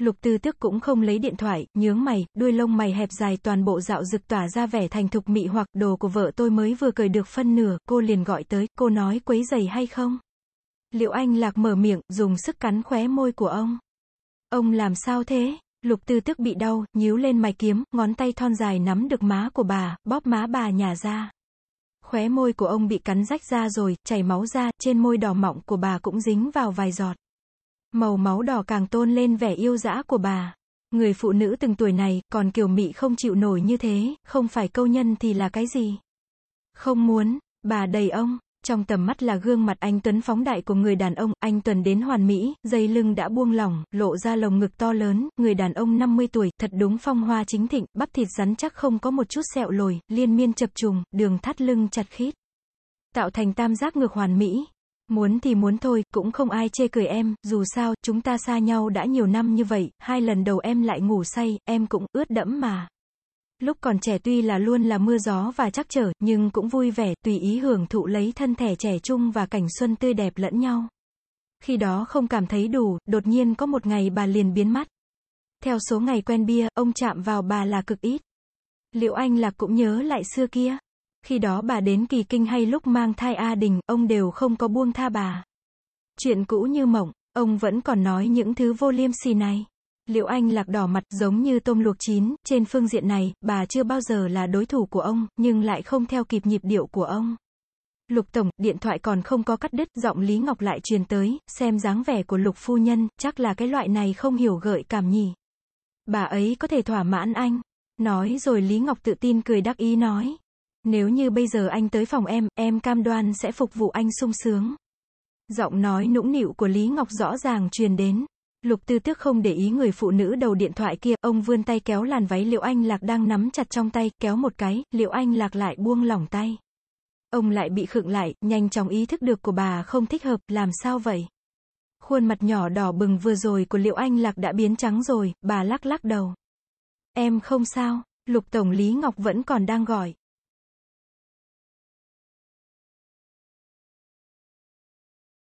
Lục tư Tước cũng không lấy điện thoại, nhướng mày, đuôi lông mày hẹp dài toàn bộ dạo rực tỏa ra vẻ thành thục mị hoặc đồ của vợ tôi mới vừa cười được phân nửa, cô liền gọi tới, cô nói quấy giày hay không? Liệu anh lạc mở miệng, dùng sức cắn khóe môi của ông. Ông làm sao thế? Lục tư Tước bị đau, nhíu lên mày kiếm, ngón tay thon dài nắm được má của bà, bóp má bà nhả ra. Khóe môi của ông bị cắn rách ra rồi, chảy máu ra, trên môi đỏ mọng của bà cũng dính vào vài giọt. Màu máu đỏ càng tôn lên vẻ yêu dã của bà. Người phụ nữ từng tuổi này, còn kiều mị không chịu nổi như thế, không phải câu nhân thì là cái gì? Không muốn, bà đầy ông. Trong tầm mắt là gương mặt anh Tuấn phóng đại của người đàn ông, anh Tuấn đến hoàn mỹ, dây lưng đã buông lỏng, lộ ra lồng ngực to lớn, người đàn ông 50 tuổi, thật đúng phong hoa chính thịnh, bắp thịt rắn chắc không có một chút sẹo lồi, liên miên chập trùng, đường thắt lưng chặt khít. Tạo thành tam giác ngược hoàn mỹ. Muốn thì muốn thôi, cũng không ai chê cười em, dù sao, chúng ta xa nhau đã nhiều năm như vậy, hai lần đầu em lại ngủ say, em cũng ướt đẫm mà. Lúc còn trẻ tuy là luôn là mưa gió và chắc trở, nhưng cũng vui vẻ, tùy ý hưởng thụ lấy thân thể trẻ trung và cảnh xuân tươi đẹp lẫn nhau. Khi đó không cảm thấy đủ, đột nhiên có một ngày bà liền biến mất. Theo số ngày quen bia, ông chạm vào bà là cực ít. Liệu anh là cũng nhớ lại xưa kia? Khi đó bà đến kỳ kinh hay lúc mang thai A Đình, ông đều không có buông tha bà. Chuyện cũ như mộng, ông vẫn còn nói những thứ vô liêm sỉ này. Liệu anh lạc đỏ mặt giống như tôm luộc chín, trên phương diện này, bà chưa bao giờ là đối thủ của ông, nhưng lại không theo kịp nhịp điệu của ông. Lục Tổng, điện thoại còn không có cắt đứt, giọng Lý Ngọc lại truyền tới, xem dáng vẻ của Lục Phu Nhân, chắc là cái loại này không hiểu gợi cảm nhỉ. Bà ấy có thể thỏa mãn anh. Nói rồi Lý Ngọc tự tin cười đắc ý nói. Nếu như bây giờ anh tới phòng em, em cam đoan sẽ phục vụ anh sung sướng. Giọng nói nũng nịu của Lý Ngọc rõ ràng truyền đến. Lục tư tước không để ý người phụ nữ đầu điện thoại kia, ông vươn tay kéo làn váy Liệu Anh Lạc đang nắm chặt trong tay, kéo một cái, Liệu Anh Lạc lại buông lỏng tay. Ông lại bị khựng lại, nhanh chóng ý thức được của bà không thích hợp, làm sao vậy? Khuôn mặt nhỏ đỏ bừng vừa rồi của Liệu Anh Lạc đã biến trắng rồi, bà lắc lắc đầu. Em không sao, Lục Tổng Lý Ngọc vẫn còn đang gọi.